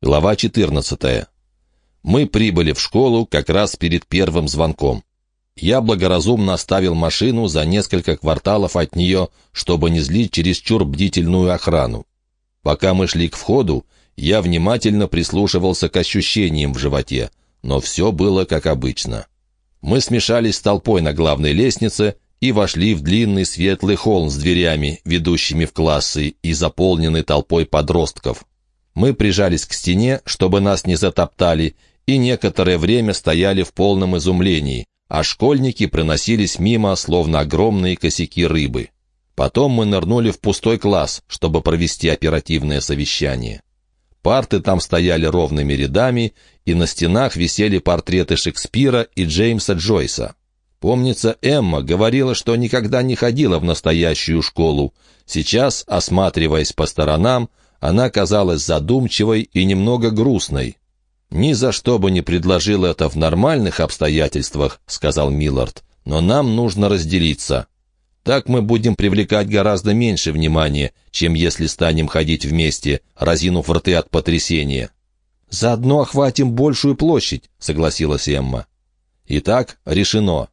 Глава 14. Мы прибыли в школу как раз перед первым звонком. Я благоразумно оставил машину за несколько кварталов от нее, чтобы не злить чересчур бдительную охрану. Пока мы шли к входу, я внимательно прислушивался к ощущениям в животе, но все было как обычно. Мы смешались с толпой на главной лестнице и вошли в длинный светлый холл с дверями, ведущими в классы и заполненный толпой подростков. Мы прижались к стене, чтобы нас не затоптали, и некоторое время стояли в полном изумлении, а школьники проносились мимо, словно огромные косяки рыбы. Потом мы нырнули в пустой класс, чтобы провести оперативное совещание. Парты там стояли ровными рядами, и на стенах висели портреты Шекспира и Джеймса Джойса. Помнится, Эмма говорила, что никогда не ходила в настоящую школу. Сейчас, осматриваясь по сторонам, она казалась задумчивой и немного грустной. «Ни за что бы не предложил это в нормальных обстоятельствах», — сказал Миллард, «но нам нужно разделиться. Так мы будем привлекать гораздо меньше внимания, чем если станем ходить вместе, разинув рты от потрясения». «Заодно охватим большую площадь», — согласилась Эмма. «Итак, решено.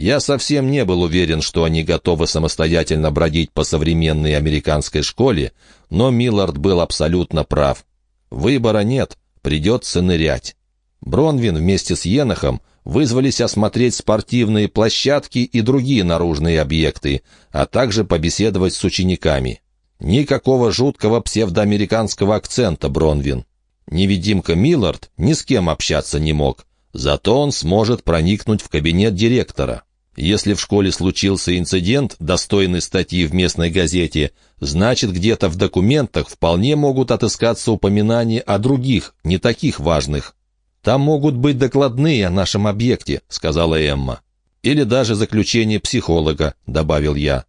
Я совсем не был уверен, что они готовы самостоятельно бродить по современной американской школе, но Миллард был абсолютно прав. Выбора нет, придется нырять. Бронвин вместе с Енохом вызвались осмотреть спортивные площадки и другие наружные объекты, а также побеседовать с учениками. Никакого жуткого псевдоамериканского акцента, Бронвин. Невидимка Миллард ни с кем общаться не мог. Зато он сможет проникнуть в кабинет директора. Если в школе случился инцидент, достойный статьи в местной газете, значит, где-то в документах вполне могут отыскаться упоминания о других, не таких важных. «Там могут быть докладные о нашем объекте», — сказала Эмма. «Или даже заключение психолога», — добавил я.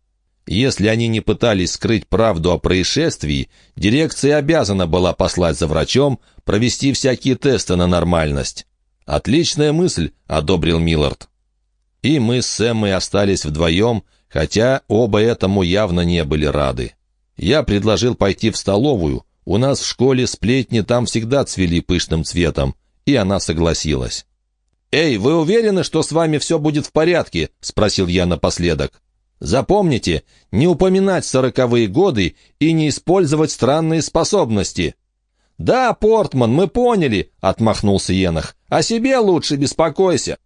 Если они не пытались скрыть правду о происшествии, дирекция обязана была послать за врачом, провести всякие тесты на нормальность. «Отличная мысль», — одобрил Миллард. И мы с Эммой остались вдвоем, хотя оба этому явно не были рады. Я предложил пойти в столовую, у нас в школе сплетни там всегда цвели пышным цветом, и она согласилась. «Эй, вы уверены, что с вами все будет в порядке?» — спросил я напоследок. «Запомните, не упоминать сороковые годы и не использовать странные способности». «Да, Портман, мы поняли», — отмахнулся Енах. «О себе лучше беспокойся».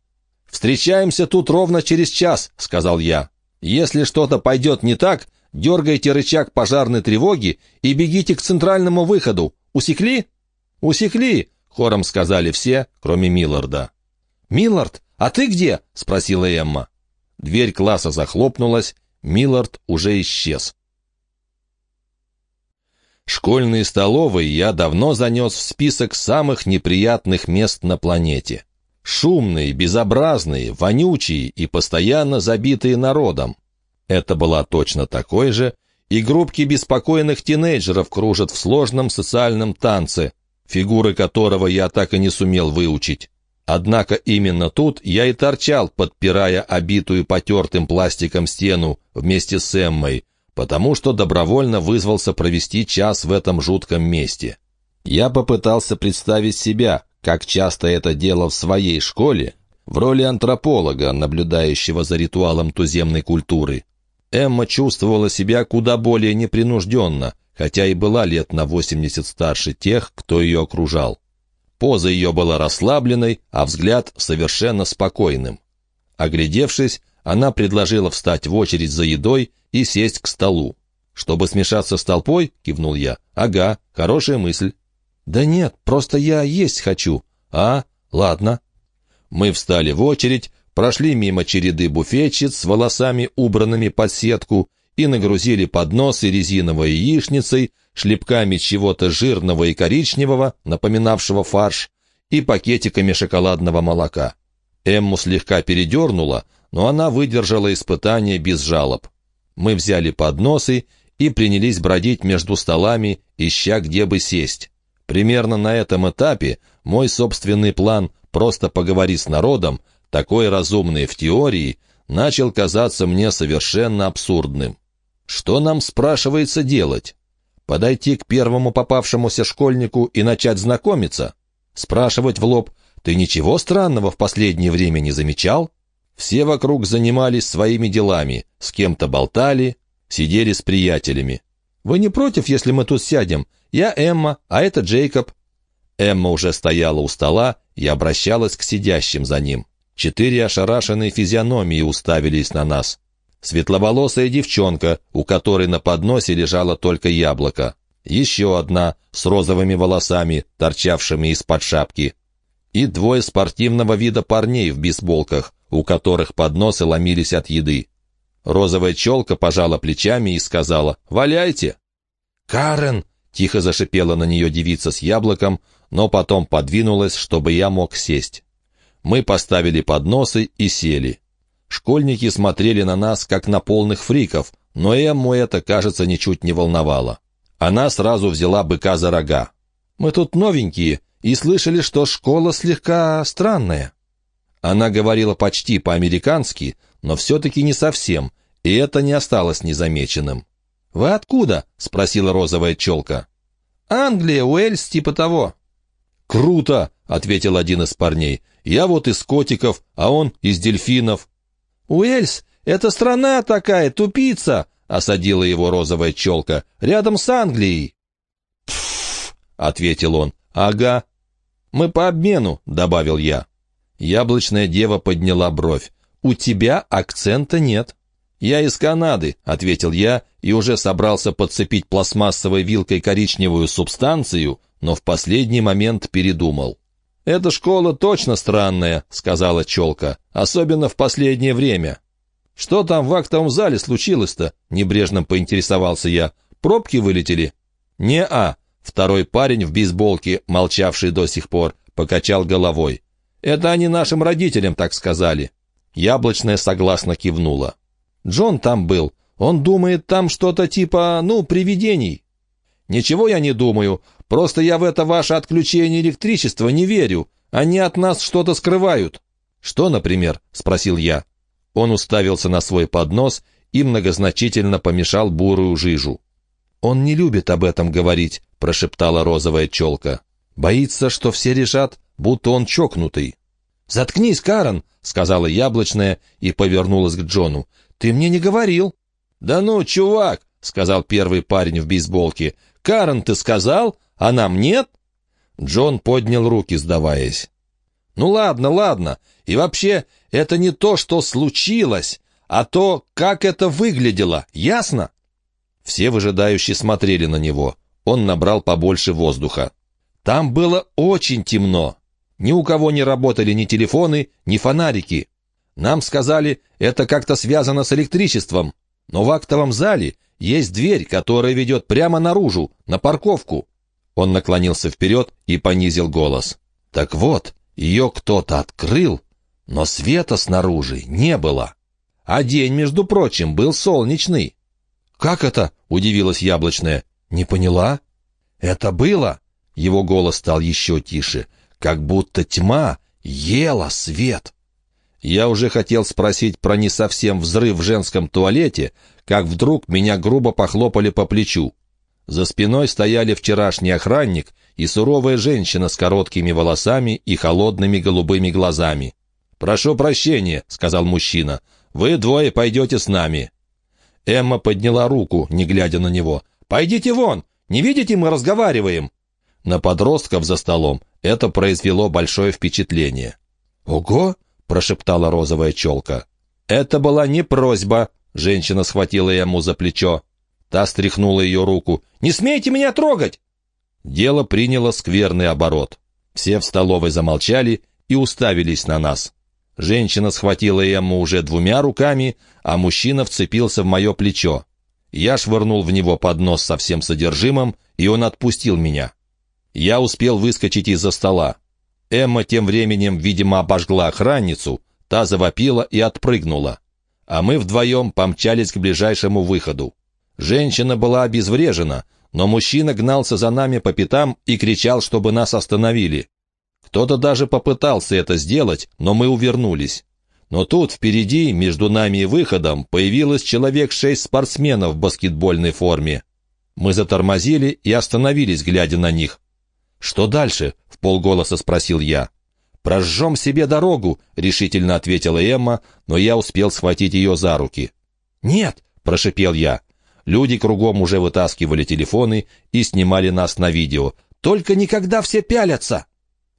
«Встречаемся тут ровно через час», — сказал я. «Если что-то пойдет не так, дергайте рычаг пожарной тревоги и бегите к центральному выходу. Усекли?» «Усекли», — хором сказали все, кроме Милларда. «Миллард, а ты где?» — спросила Эмма. Дверь класса захлопнулась, Миллард уже исчез. Школьные столовые я давно занес в список самых неприятных мест на планете. Шумные, безобразные, вонючие и постоянно забитые народом. Это была точно такой же, и группки беспокойных тинейджеров кружат в сложном социальном танце, фигуры которого я так и не сумел выучить. Однако именно тут я и торчал, подпирая обитую потертым пластиком стену вместе с Эммой, потому что добровольно вызвался провести час в этом жутком месте. Я попытался представить себя, как часто это делал в своей школе, в роли антрополога, наблюдающего за ритуалом туземной культуры. Эмма чувствовала себя куда более непринужденно, хотя и была лет на 80 старше тех, кто ее окружал. Поза ее была расслабленной, а взгляд совершенно спокойным. Оглядевшись, она предложила встать в очередь за едой и сесть к столу. «Чтобы смешаться с толпой?» — кивнул я. «Ага, хорошая мысль». «Да нет, просто я есть хочу». «А, ладно». Мы встали в очередь, прошли мимо череды буфетчиц с волосами, убранными под сетку, и нагрузили подносы резиновой яичницей, шлепками чего-то жирного и коричневого, напоминавшего фарш, и пакетиками шоколадного молока. Эмму слегка передернула, но она выдержала испытание без жалоб. Мы взяли подносы и принялись бродить между столами, ища где бы сесть. Примерно на этом этапе мой собственный план «просто поговори с народом», такой разумный в теории, начал казаться мне совершенно абсурдным. Что нам спрашивается делать? Подойти к первому попавшемуся школьнику и начать знакомиться? Спрашивать в лоб, ты ничего странного в последнее время не замечал? Все вокруг занимались своими делами, с кем-то болтали, сидели с приятелями. «Вы не против, если мы тут сядем? Я Эмма, а это Джейкоб». Эмма уже стояла у стола и обращалась к сидящим за ним. Четыре ошарашенные физиономии уставились на нас. Светловолосая девчонка, у которой на подносе лежало только яблоко. Еще одна, с розовыми волосами, торчавшими из-под шапки. И двое спортивного вида парней в бейсболках, у которых подносы ломились от еды. Розовая челка пожала плечами и сказала «Валяйте!» «Карен!» — тихо зашипела на нее девица с яблоком, но потом подвинулась, чтобы я мог сесть. Мы поставили подносы и сели. Школьники смотрели на нас, как на полных фриков, но Эмму это, кажется, ничуть не волновало. Она сразу взяла быка за рога. «Мы тут новенькие и слышали, что школа слегка странная». Она говорила почти по-американски, но все-таки не совсем, и это не осталось незамеченным. «Вы откуда?» — спросила розовая челка. «Англия, Уэльс, типа того». «Круто!» — ответил один из парней. «Я вот из котиков, а он из дельфинов». «Уэльс — это страна такая, тупица!» — осадила его розовая челка. «Рядом с Англией». «Пф!» — ответил он. «Ага». «Мы по обмену», — добавил я. Яблочная дева подняла бровь. «У тебя акцента нет». «Я из Канады», — ответил я, и уже собрался подцепить пластмассовой вилкой коричневую субстанцию, но в последний момент передумал. «Эта школа точно странная», — сказала челка, — «особенно в последнее время». «Что там в актовом зале случилось-то?» — небрежно поинтересовался я. «Пробки вылетели?» «Не-а», — второй парень в бейсболке, молчавший до сих пор, покачал головой. «Это они нашим родителям так сказали». Яблочная согласно кивнула. «Джон там был. Он думает, там что-то типа, ну, привидений». «Ничего я не думаю. Просто я в это ваше отключение электричества не верю. Они от нас что-то скрывают». «Что, например?» — спросил я. Он уставился на свой поднос и многозначительно помешал бурую жижу. «Он не любит об этом говорить», — прошептала розовая челка. «Боится, что все решат, будто он чокнутый». «Заткнись, Карен», — сказала яблочная и повернулась к Джону. «Ты мне не говорил». «Да ну, чувак», — сказал первый парень в бейсболке. «Карен, ты сказал? А нам нет?» Джон поднял руки, сдаваясь. «Ну ладно, ладно. И вообще, это не то, что случилось, а то, как это выглядело. Ясно?» Все выжидающие смотрели на него. Он набрал побольше воздуха. «Там было очень темно. Ни у кого не работали ни телефоны, ни фонарики. Нам сказали, это как-то связано с электричеством. Но в актовом зале есть дверь, которая ведет прямо наружу, на парковку. Он наклонился вперед и понизил голос. «Так вот, ее кто-то открыл, но света снаружи не было. А день, между прочим, был солнечный». «Как это?» — удивилась яблочная. «Не поняла?» «Это было?» — его голос стал еще тише. «Как будто тьма ела свет». Я уже хотел спросить про не совсем взрыв в женском туалете, как вдруг меня грубо похлопали по плечу. За спиной стояли вчерашний охранник и суровая женщина с короткими волосами и холодными голубыми глазами. «Прошу прощения», — сказал мужчина, — «вы двое пойдете с нами». Эмма подняла руку, не глядя на него. «Пойдите вон! Не видите, мы разговариваем!» На подростков за столом это произвело большое впечатление. «Ого!» — прошептала розовая челка. «Это была не просьба», — женщина схватила ему за плечо. Та стряхнула ее руку. «Не смейте меня трогать!» Дело приняло скверный оборот. Все в столовой замолчали и уставились на нас. Женщина схватила Эмму уже двумя руками, а мужчина вцепился в мое плечо. Я швырнул в него поднос со всем содержимым, и он отпустил меня. Я успел выскочить из-за стола. Эмма тем временем, видимо, обожгла охранницу, та завопила и отпрыгнула. А мы вдвоем помчались к ближайшему выходу. Женщина была обезврежена, но мужчина гнался за нами по пятам и кричал, чтобы нас остановили. Кто-то даже попытался это сделать, но мы увернулись. Но тут впереди, между нами и выходом, появилось человек шесть спортсменов в баскетбольной форме. Мы затормозили и остановились, глядя на них. «Что дальше?» — в полголоса спросил я. «Прожжем себе дорогу», — решительно ответила Эмма, но я успел схватить ее за руки. «Нет», — прошипел я. Люди кругом уже вытаскивали телефоны и снимали нас на видео. «Только никогда все пялятся!»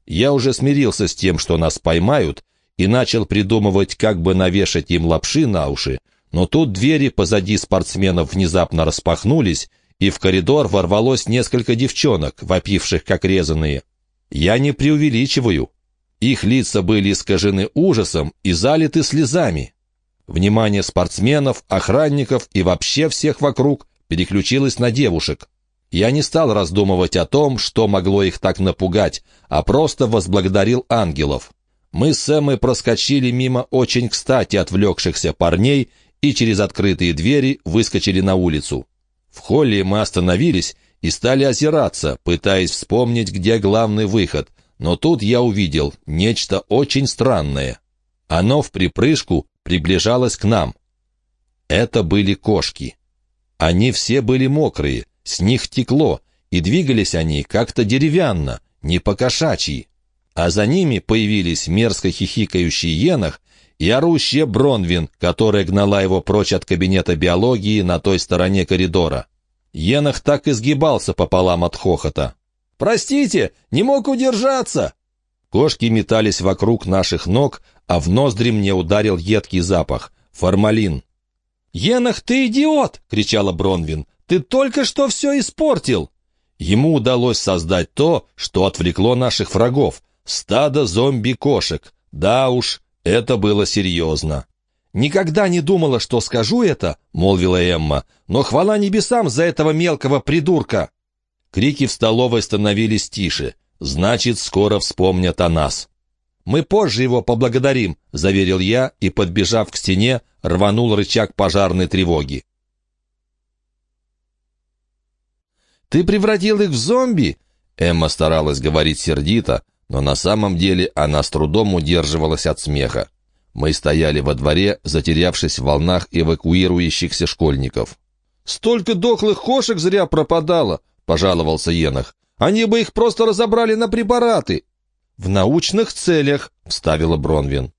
Я уже смирился с тем, что нас поймают, и начал придумывать, как бы навешать им лапши на уши, но тут двери позади спортсменов внезапно распахнулись, и в коридор ворвалось несколько девчонок, вопивших как резаные. Я не преувеличиваю. Их лица были искажены ужасом и залиты слезами. Внимание спортсменов, охранников и вообще всех вокруг переключилось на девушек. Я не стал раздумывать о том, что могло их так напугать, а просто возблагодарил ангелов. Мы с Эммой проскочили мимо очень кстати отвлекшихся парней и через открытые двери выскочили на улицу. В холле мы остановились и стали озираться, пытаясь вспомнить, где главный выход, но тут я увидел нечто очень странное. Оно в припрыжку приближалось к нам. Это были кошки. Они все были мокрые, с них текло, и двигались они как-то деревянно, не по-кошачьи. А за ними появились мерзко хихикающий енах и Бронвин, которая гнала его прочь от кабинета биологии на той стороне коридора. Енах так изгибался пополам от хохота. «Простите, не мог удержаться!» Кошки метались вокруг наших ног, а в ноздри мне ударил едкий запах — формалин. «Енах, ты идиот!» — кричала Бронвин. «Ты только что все испортил!» Ему удалось создать то, что отвлекло наших врагов — стадо зомби-кошек. Да уж, это было серьезно. «Никогда не думала, что скажу это», — молвила Эмма, «но хвала небесам за этого мелкого придурка». Крики в столовой становились тише. «Значит, скоро вспомнят о нас». «Мы позже его поблагодарим», — заверил я и, подбежав к стене, рванул рычаг пожарной тревоги. «Ты превратил их в зомби?» Эмма старалась говорить сердито, но на самом деле она с трудом удерживалась от смеха. Мы стояли во дворе, затерявшись в волнах эвакуирующихся школьников. «Столько дохлых кошек зря пропадало!» — пожаловался Енах. «Они бы их просто разобрали на препараты!» «В научных целях», — вставила Бронвин.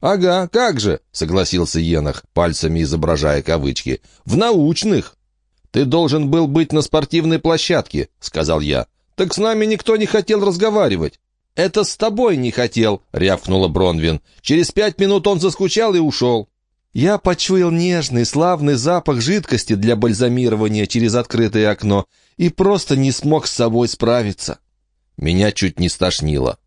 «Ага, как же», — согласился Енах, пальцами изображая кавычки. «В научных». «Ты должен был быть на спортивной площадке», — сказал я. «Так с нами никто не хотел разговаривать». «Это с тобой не хотел», — рявкнула Бронвин. «Через пять минут он заскучал и ушел». Я почуял нежный, славный запах жидкости для бальзамирования через открытое окно и просто не смог с собой справиться. Меня чуть не стошнило.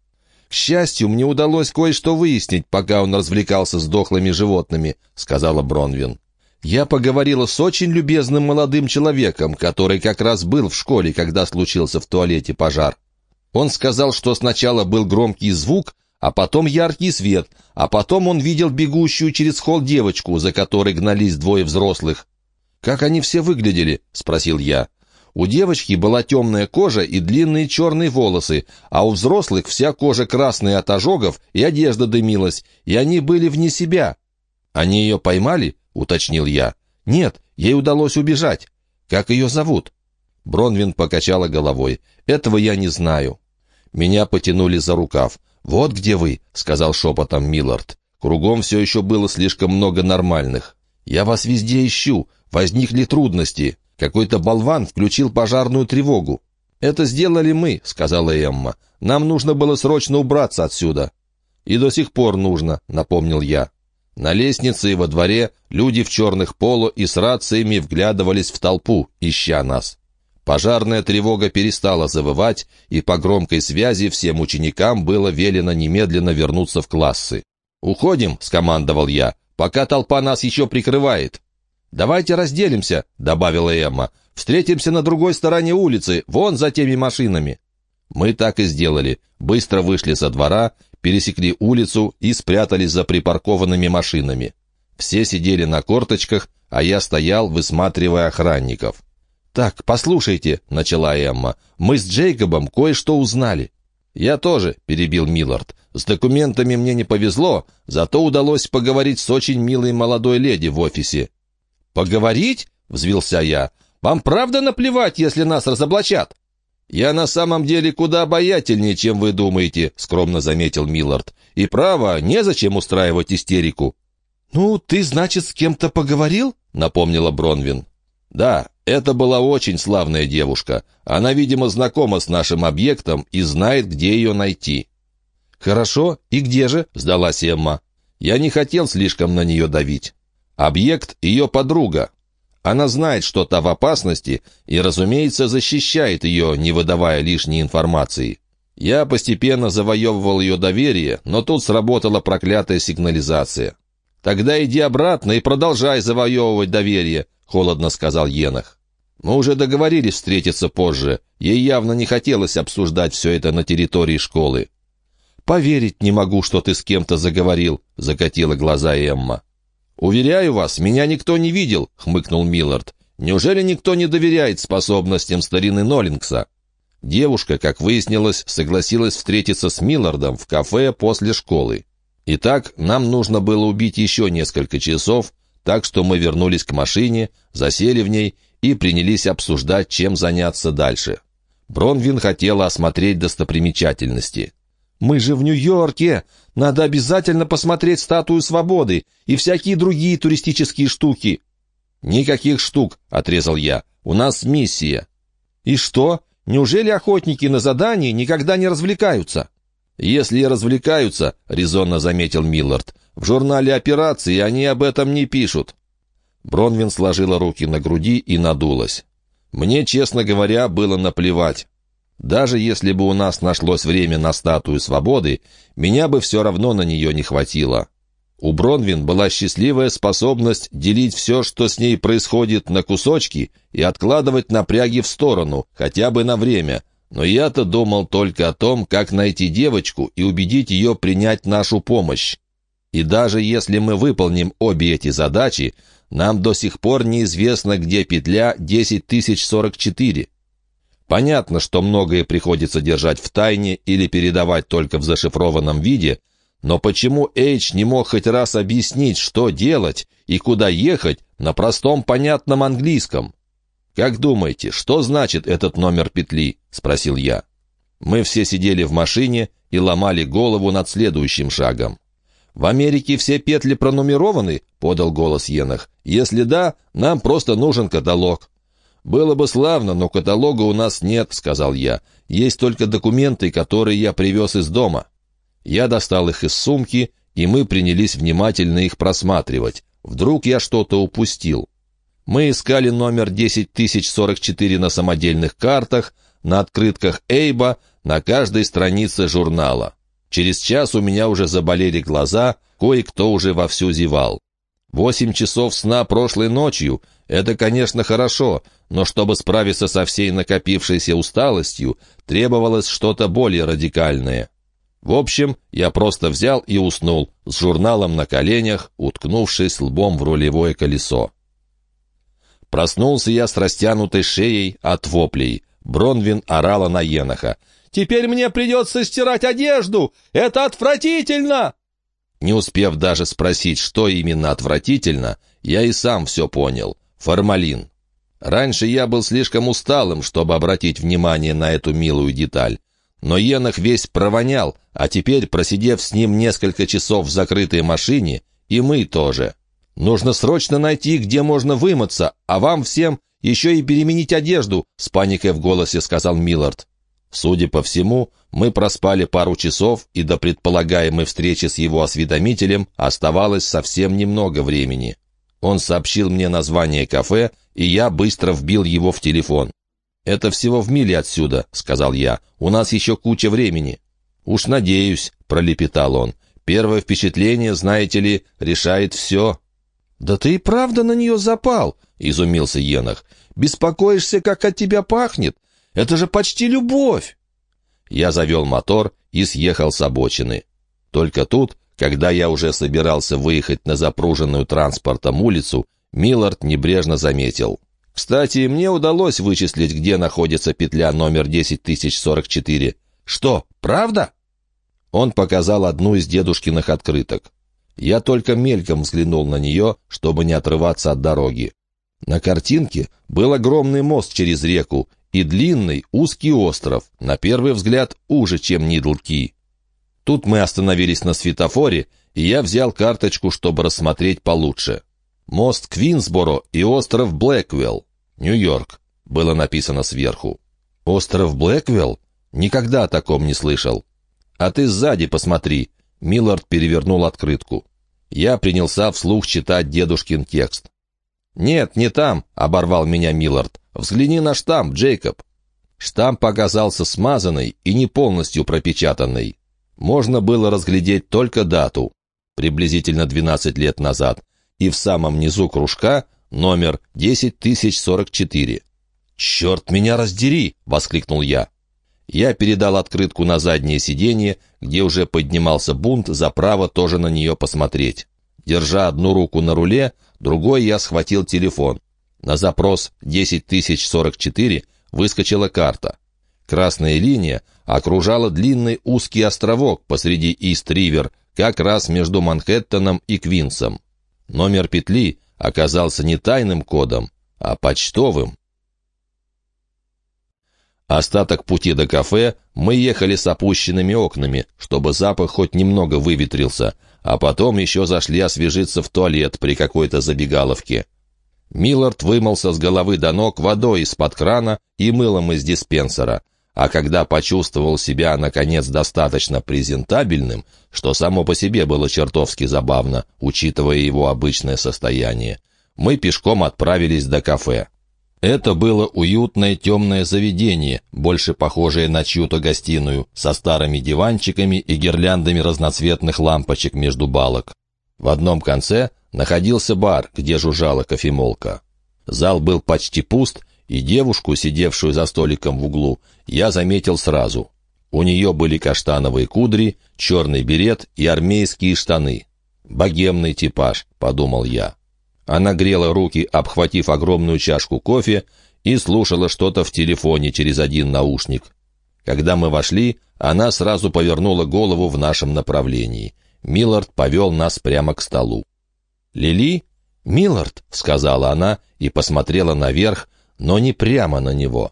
К счастью, мне удалось кое-что выяснить, пока он развлекался с дохлыми животными», — сказала Бронвин. «Я поговорила с очень любезным молодым человеком, который как раз был в школе, когда случился в туалете пожар. Он сказал, что сначала был громкий звук, а потом яркий свет, а потом он видел бегущую через холл девочку, за которой гнались двое взрослых. «Как они все выглядели?» — спросил я. У девочки была темная кожа и длинные черные волосы, а у взрослых вся кожа красная от ожогов и одежда дымилась, и они были вне себя. «Они ее поймали?» — уточнил я. «Нет, ей удалось убежать. Как ее зовут?» Бронвин покачала головой. «Этого я не знаю». Меня потянули за рукав. «Вот где вы», — сказал шепотом Миллард. Кругом все еще было слишком много нормальных. «Я вас везде ищу. Возникли трудности. Какой-то болван включил пожарную тревогу». «Это сделали мы», — сказала Эмма. «Нам нужно было срочно убраться отсюда». «И до сих пор нужно», — напомнил я. На лестнице и во дворе люди в черных поло и с рациями вглядывались в толпу, ища нас. Пожарная тревога перестала завывать, и по громкой связи всем ученикам было велено немедленно вернуться в классы. «Уходим», — скомандовал я, — «пока толпа нас еще прикрывает». «Давайте разделимся», — добавила Эмма. «Встретимся на другой стороне улицы, вон за теми машинами». Мы так и сделали. Быстро вышли со двора, пересекли улицу и спрятались за припаркованными машинами. Все сидели на корточках, а я стоял, высматривая охранников. «Так, послушайте», — начала Эмма, — «мы с Джейкобом кое-что узнали». «Я тоже», — перебил Миллард. «С документами мне не повезло, зато удалось поговорить с очень милой молодой леди в офисе». «Поговорить?» — взвился я. Вам правда наплевать, если нас разоблачат?» «Я на самом деле куда обаятельнее, чем вы думаете», — скромно заметил Миллард. «И право, незачем устраивать истерику». «Ну, ты, значит, с кем-то поговорил?» — напомнила Бронвин. «Да, это была очень славная девушка. Она, видимо, знакома с нашим объектом и знает, где ее найти». «Хорошо. И где же?» — сдалась Эмма. Я не хотел слишком на нее давить. Объект — ее подруга. Она знает, что та в опасности, и, разумеется, защищает ее, не выдавая лишней информации. Я постепенно завоевывал ее доверие, но тут сработала проклятая сигнализация. «Тогда иди обратно и продолжай завоевывать доверие», — холодно сказал Енах. «Мы уже договорились встретиться позже. Ей явно не хотелось обсуждать все это на территории школы». «Поверить не могу, что ты с кем-то заговорил», — закатила глаза Эмма. «Уверяю вас, меня никто не видел», — хмыкнул Миллард. «Неужели никто не доверяет способностям старины Ноллингса?» Девушка, как выяснилось, согласилась встретиться с Миллардом в кафе после школы. Итак, нам нужно было убить еще несколько часов, так что мы вернулись к машине, засели в ней и принялись обсуждать, чем заняться дальше. Бронвин хотела осмотреть достопримечательности. «Мы же в Нью-Йорке! Надо обязательно посмотреть статую свободы и всякие другие туристические штуки!» «Никаких штук!» — отрезал я. «У нас миссия!» «И что? Неужели охотники на задании никогда не развлекаются?» «Если и развлекаются», — резонно заметил Миллард, «в журнале операции они об этом не пишут». Бронвин сложила руки на груди и надулась. «Мне, честно говоря, было наплевать. Даже если бы у нас нашлось время на статую свободы, меня бы все равно на нее не хватило. У Бронвин была счастливая способность делить все, что с ней происходит, на кусочки и откладывать напряги в сторону, хотя бы на время. Но я-то думал только о том, как найти девочку и убедить ее принять нашу помощь. И даже если мы выполним обе эти задачи, нам до сих пор неизвестно, где петля 10044. Понятно, что многое приходится держать в тайне или передавать только в зашифрованном виде, но почему Эйч не мог хоть раз объяснить, что делать и куда ехать на простом понятном английском? «Как думаете, что значит этот номер петли?» — спросил я. Мы все сидели в машине и ломали голову над следующим шагом. «В Америке все петли пронумерованы?» — подал голос Енах. «Если да, нам просто нужен каталог». «Было бы славно, но каталога у нас нет», — сказал я. «Есть только документы, которые я привез из дома». Я достал их из сумки, и мы принялись внимательно их просматривать. Вдруг я что-то упустил. Мы искали номер 10044 на самодельных картах, на открытках Эйба, на каждой странице журнала. Через час у меня уже заболели глаза, кое-кто уже вовсю зевал. Восемь часов сна прошлой ночью — это, конечно, хорошо, но чтобы справиться со всей накопившейся усталостью, требовалось что-то более радикальное. В общем, я просто взял и уснул, с журналом на коленях, уткнувшись лбом в рулевое колесо. Проснулся я с растянутой шеей от воплей. Бронвин орала на Еноха. «Теперь мне придется стирать одежду! Это отвратительно!» Не успев даже спросить, что именно отвратительно, я и сам все понял. Формалин. Раньше я был слишком усталым, чтобы обратить внимание на эту милую деталь. Но Енах весь провонял, а теперь, просидев с ним несколько часов в закрытой машине, и мы тоже. Нужно срочно найти, где можно вымыться, а вам всем еще и переменить одежду», — с паникой в голосе сказал Миллард. Судя по всему, мы проспали пару часов, и до предполагаемой встречи с его осведомителем оставалось совсем немного времени. Он сообщил мне название кафе, и я быстро вбил его в телефон. «Это всего в миле отсюда», — сказал я. «У нас еще куча времени». «Уж надеюсь», — пролепетал он. «Первое впечатление, знаете ли, решает все». «Да ты и правда на нее запал», — изумился Енах. «Беспокоишься, как от тебя пахнет? Это же почти любовь!» Я завел мотор и съехал с обочины. Только тут когда я уже собирался выехать на запруженную транспортом улицу, Миллард небрежно заметил. «Кстати, мне удалось вычислить, где находится петля номер 10044. Что, правда?» Он показал одну из дедушкиных открыток. Я только мельком взглянул на нее, чтобы не отрываться от дороги. На картинке был огромный мост через реку и длинный узкий остров, на первый взгляд уже, чем Нидлки. Тут мы остановились на светофоре, и я взял карточку, чтобы рассмотреть получше. «Мост Квинсборо и остров Блэквелл, Нью-Йорк», было написано сверху. «Остров Блэквелл? Никогда о таком не слышал». «А ты сзади посмотри», — Миллард перевернул открытку. Я принялся вслух читать дедушкин текст. «Нет, не там», — оборвал меня Миллард. «Взгляни на штамп, Джейкоб». Штамп оказался смазанный и не полностью пропечатанный. Можно было разглядеть только дату, приблизительно 12 лет назад, и в самом низу кружка номер 10044. «Черт меня раздери!» — воскликнул я. Я передал открытку на заднее сиденье, где уже поднимался бунт за право тоже на нее посмотреть. Держа одну руку на руле, другой я схватил телефон. На запрос 10044 выскочила карта. Красная линия окружала длинный узкий островок посреди Ист-Ривер, как раз между Манхэттеном и Квинсом. Номер петли оказался не тайным кодом, а почтовым. Остаток пути до кафе мы ехали с опущенными окнами, чтобы запах хоть немного выветрился, а потом еще зашли освежиться в туалет при какой-то забегаловке. Миллард вымылся с головы до ног водой из-под крана и мылом из диспенсера, а когда почувствовал себя, наконец, достаточно презентабельным, что само по себе было чертовски забавно, учитывая его обычное состояние, мы пешком отправились до кафе. Это было уютное темное заведение, больше похожее на чью-то гостиную, со старыми диванчиками и гирляндами разноцветных лампочек между балок. В одном конце находился бар, где жужжала кофемолка. Зал был почти пуст, и девушку, сидевшую за столиком в углу, я заметил сразу. У нее были каштановые кудри, черный берет и армейские штаны. «Богемный типаж», — подумал я. Она грела руки, обхватив огромную чашку кофе, и слушала что-то в телефоне через один наушник. Когда мы вошли, она сразу повернула голову в нашем направлении. Миллард повел нас прямо к столу. «Лили?» «Миллард», — сказала она и посмотрела наверх, но не прямо на него.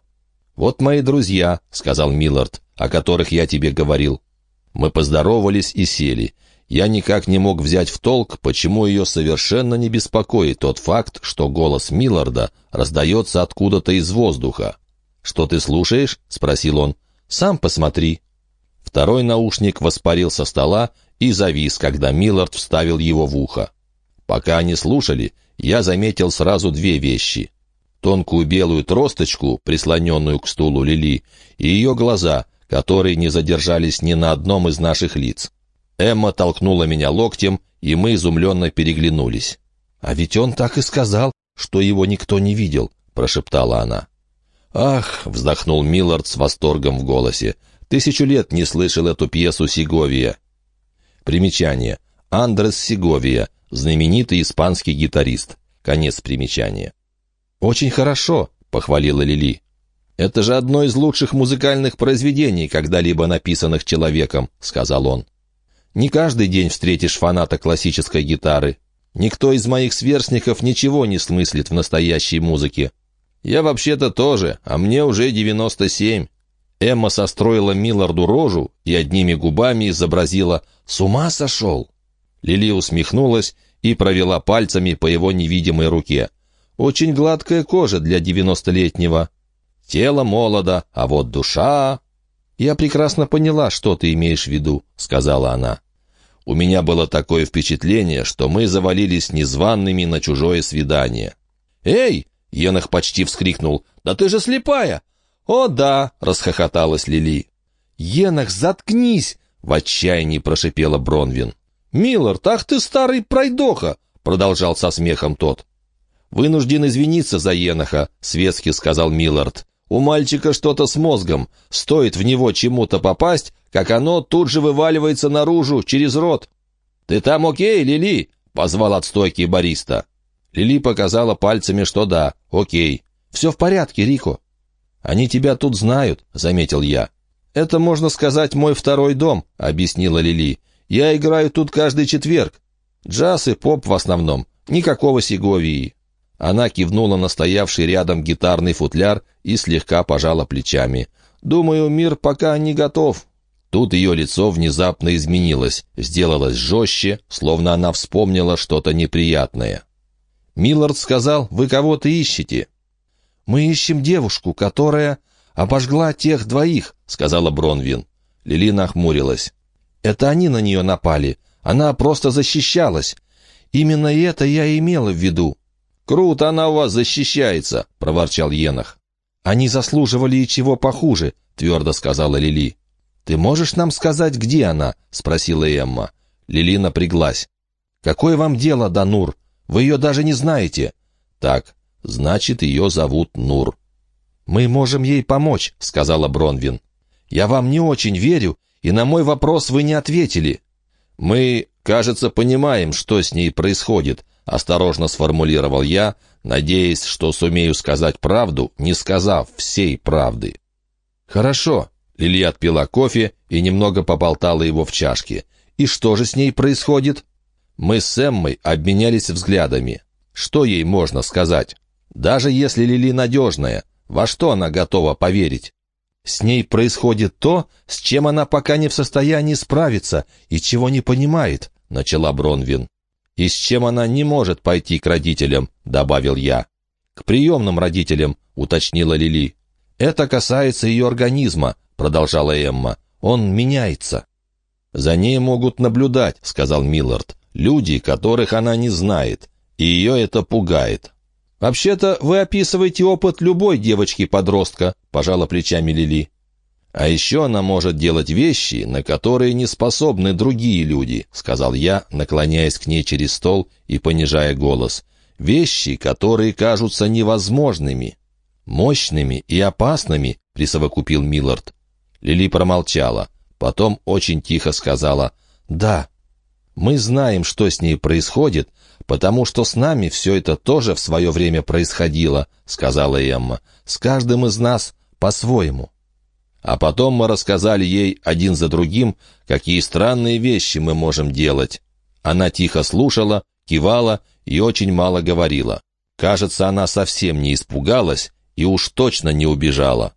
«Вот мои друзья», — сказал Миллард, — «о которых я тебе говорил». Мы поздоровались и сели. Я никак не мог взять в толк, почему ее совершенно не беспокоит тот факт, что голос Милларда раздается откуда-то из воздуха. «Что ты слушаешь?» — спросил он. «Сам посмотри». Второй наушник воспарил со стола и завис, когда Миллард вставил его в ухо. Пока они слушали, я заметил сразу две вещи. Тонкую белую тросточку, прислоненную к стулу Лили, и ее глаза, которые не задержались ни на одном из наших лиц. Эмма толкнула меня локтем, и мы изумленно переглянулись. «А ведь он так и сказал, что его никто не видел», — прошептала она. «Ах!» — вздохнул Миллард с восторгом в голосе. «Тысячу лет не слышал эту пьесу Сиговия». Примечание. Андрес Сиговия, знаменитый испанский гитарист. Конец примечания. «Очень хорошо», — похвалила Лили. «Это же одно из лучших музыкальных произведений, когда-либо написанных человеком», — сказал он. Не каждый день встретишь фаната классической гитары. Никто из моих сверстников ничего не смыслит в настоящей музыке. Я вообще-то тоже, а мне уже 97. Эмма состроила Милларду рожу и одними губами изобразила «С ума сошел!». Лили усмехнулась и провела пальцами по его невидимой руке. «Очень гладкая кожа для девяностолетнего. Тело молодо, а вот душа...» «Я прекрасно поняла, что ты имеешь в виду», — сказала она. У меня было такое впечатление, что мы завалились незваными на чужое свидание. «Эй!» — Енах почти вскрикнул. «Да ты же слепая!» «О, да!» — расхохоталась Лили. «Енах, заткнись!» — в отчаянии прошипела Бронвин. «Миллард, ах ты старый пройдоха!» — продолжал со смехом тот. «Вынужден извиниться за Еноха», — светски сказал Миллард. У мальчика что-то с мозгом. Стоит в него чему-то попасть, как оно тут же вываливается наружу, через рот. «Ты там окей, Лили?» — позвал от стойки бариста. Лили показала пальцами, что да, окей. «Все в порядке, Рико». «Они тебя тут знают», — заметил я. «Это, можно сказать, мой второй дом», — объяснила Лили. «Я играю тут каждый четверг. Джаз и поп в основном. Никакого Сеговии». Она кивнула на стоявший рядом гитарный футляр и слегка пожала плечами. «Думаю, мир пока не готов». Тут ее лицо внезапно изменилось, сделалось жестче, словно она вспомнила что-то неприятное. «Миллард сказал, вы кого-то ищете». «Мы ищем девушку, которая обожгла тех двоих», — сказала Бронвин. Лили нахмурилась. «Это они на нее напали. Она просто защищалась. Именно это я и имела в виду». «Круто она у вас защищается», — проворчал Енах. «Они заслуживали и чего похуже», — твердо сказала Лили. «Ты можешь нам сказать, где она?» — спросила Эмма. Лили напряглась. «Какое вам дело до Нур? Вы ее даже не знаете». «Так, значит, ее зовут Нур». «Мы можем ей помочь», — сказала Бронвин. «Я вам не очень верю, и на мой вопрос вы не ответили». «Мы, кажется, понимаем, что с ней происходит», — осторожно сформулировал я, надеясь, что сумею сказать правду, не сказав всей правды. «Хорошо», — Лили отпила кофе и немного поболтала его в чашке. «И что же с ней происходит?» Мы с Эммой обменялись взглядами. Что ей можно сказать? Даже если Лили надежная, во что она готова поверить? С ней происходит то, с чем она пока не в состоянии справиться и чего не понимает, — начала Бронвин. «И с чем она не может пойти к родителям», — добавил я. «К приемным родителям», — уточнила Лили. «Это касается ее организма», — продолжала Эмма. «Он меняется». «За ней могут наблюдать», — сказал Миллард. «Люди, которых она не знает. И ее это пугает». «Вообще-то вы описываете опыт любой девочки-подростка», — пожала плечами Лили. «А еще она может делать вещи, на которые не способны другие люди», — сказал я, наклоняясь к ней через стол и понижая голос. «Вещи, которые кажутся невозможными». «Мощными и опасными», — присовокупил Миллард. Лили промолчала. Потом очень тихо сказала «Да, мы знаем, что с ней происходит, потому что с нами все это тоже в свое время происходило», — сказала Эмма. «С каждым из нас по-своему». А потом мы рассказали ей один за другим, какие странные вещи мы можем делать. Она тихо слушала, кивала и очень мало говорила. Кажется, она совсем не испугалась и уж точно не убежала.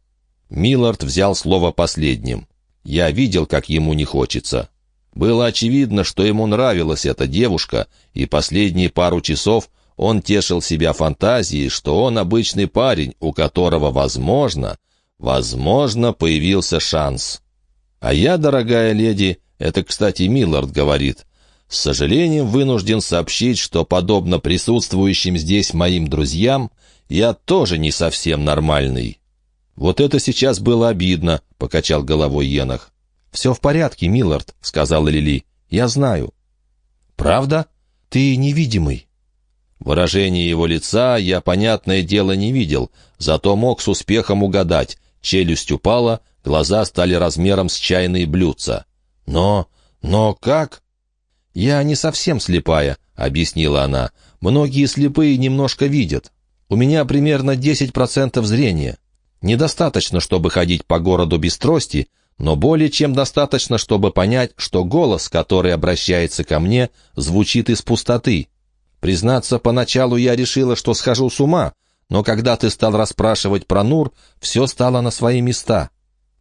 Миллард взял слово последним. Я видел, как ему не хочется. Было очевидно, что ему нравилась эта девушка, и последние пару часов он тешил себя фантазией, что он обычный парень, у которого, возможно, возможно, появился шанс. А я, дорогая леди, это, кстати, Миллард говорит, с сожалением вынужден сообщить, что, подобно присутствующим здесь моим друзьям, я тоже не совсем нормальный. «Вот это сейчас было обидно», — покачал головой Енах. «Все в порядке, Миллард», — сказала Лили. «Я знаю». «Правда? Ты невидимый». Выражение его лица я, понятное дело, не видел, зато мог с успехом угадать. Челюсть упала, глаза стали размером с чайные блюдца. «Но... но как?» «Я не совсем слепая», — объяснила она. «Многие слепые немножко видят. У меня примерно 10% зрения. Недостаточно, чтобы ходить по городу без трости, но более чем достаточно, чтобы понять, что голос, который обращается ко мне, звучит из пустоты. Признаться, поначалу я решила, что схожу с ума, но когда ты стал расспрашивать про Нур, все стало на свои места.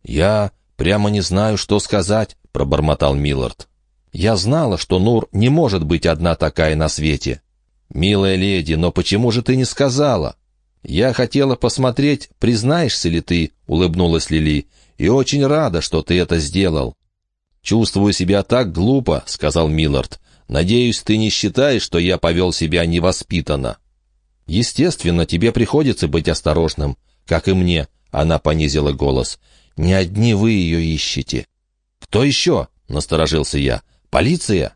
«Я прямо не знаю, что сказать», — пробормотал Миллард. «Я знала, что Нур не может быть одна такая на свете». «Милая леди, но почему же ты не сказала?» «Я хотела посмотреть, признаешься ли ты», — улыбнулась Лили и очень рада, что ты это сделал». «Чувствую себя так глупо», — сказал Миллард. «Надеюсь, ты не считаешь, что я повел себя невоспитанно». «Естественно, тебе приходится быть осторожным, как и мне», — она понизила голос. «Не одни вы ее ищете». «Кто еще?» — насторожился я. «Полиция?»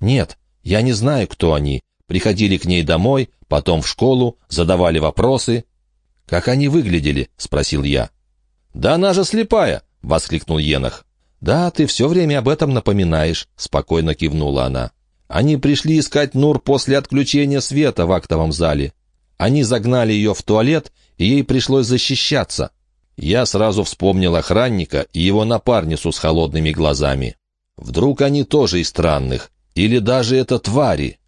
«Нет, я не знаю, кто они. Приходили к ней домой, потом в школу, задавали вопросы». «Как они выглядели?» — спросил я. «Да она же слепая!» — воскликнул Енах. «Да, ты все время об этом напоминаешь», — спокойно кивнула она. «Они пришли искать Нур после отключения света в актовом зале. Они загнали ее в туалет, и ей пришлось защищаться. Я сразу вспомнил охранника и его напарницу с холодными глазами. Вдруг они тоже из странных, или даже это твари?»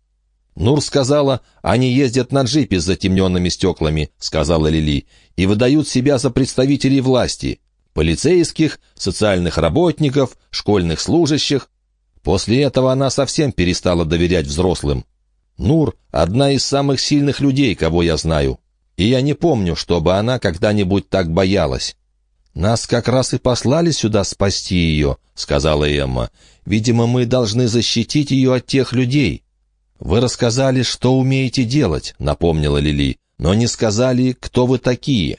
«Нур сказала, они ездят на джипе с затемненными стеклами», — сказала Лили, «и выдают себя за представителей власти. Полицейских, социальных работников, школьных служащих. После этого она совсем перестала доверять взрослым. Нур — одна из самых сильных людей, кого я знаю. И я не помню, чтобы она когда-нибудь так боялась. «Нас как раз и послали сюда спасти ее», — сказала Эмма. «Видимо, мы должны защитить ее от тех людей». «Вы рассказали, что умеете делать», — напомнила Лили, «но не сказали, кто вы такие».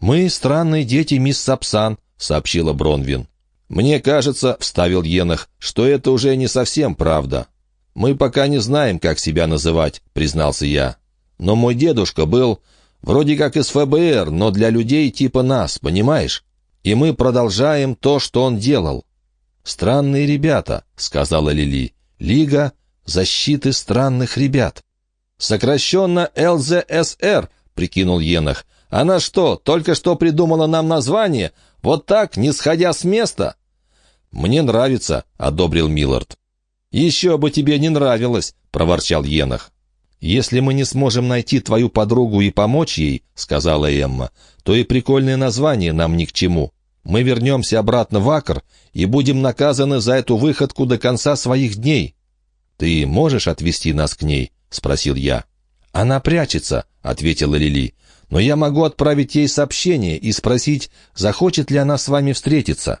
«Мы странные дети мисс Сапсан», — сообщила Бронвин. «Мне кажется», — вставил Енах, — «что это уже не совсем правда». «Мы пока не знаем, как себя называть», — признался я. «Но мой дедушка был вроде как из ФБР, но для людей типа нас, понимаешь? И мы продолжаем то, что он делал». «Странные ребята», — сказала Лили. «Лига защиты странных ребят». «Сокращенно ЛЗСР», — прикинул Енах. «Она что, только что придумала нам название? Вот так, не сходя с места?» «Мне нравится», — одобрил Миллард. «Еще бы тебе не нравилось», — проворчал Енах. «Если мы не сможем найти твою подругу и помочь ей», — сказала Эмма, «то и прикольное название нам ни к чему. Мы вернемся обратно в Акр и будем наказаны за эту выходку до конца своих дней». «Ты можешь отвезти нас к ней?» — спросил я. «Она прячется», — ответила Лили. «Но я могу отправить ей сообщение и спросить, захочет ли она с вами встретиться».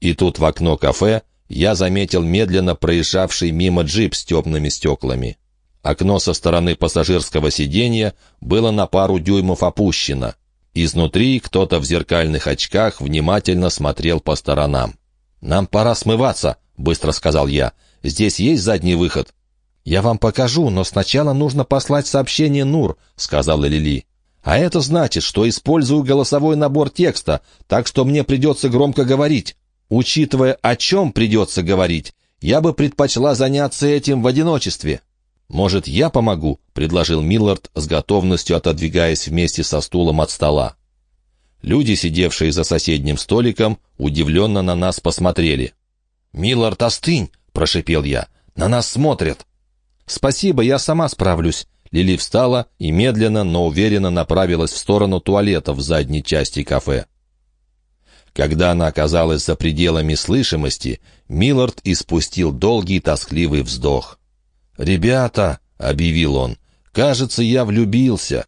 И тут в окно кафе я заметил медленно проезжавший мимо джип с темными стеклами. Окно со стороны пассажирского сиденья было на пару дюймов опущено. Изнутри кто-то в зеркальных очках внимательно смотрел по сторонам. «Нам пора смываться», — быстро сказал я. «Здесь есть задний выход?» «Я вам покажу, но сначала нужно послать сообщение Нур», — сказала Лили. «А это значит, что использую голосовой набор текста, так что мне придется громко говорить. Учитывая, о чем придется говорить, я бы предпочла заняться этим в одиночестве». «Может, я помогу?» — предложил Миллард, с готовностью отодвигаясь вместе со стулом от стола. Люди, сидевшие за соседним столиком, удивленно на нас посмотрели. «Миллард, остынь!» — прошипел я. «На нас смотрят!» «Спасибо, я сама справлюсь». Лили встала и медленно, но уверенно направилась в сторону туалета в задней части кафе. Когда она оказалась за пределами слышимости, Миллард испустил долгий тоскливый вздох. «Ребята», — объявил он, — «кажется, я влюбился».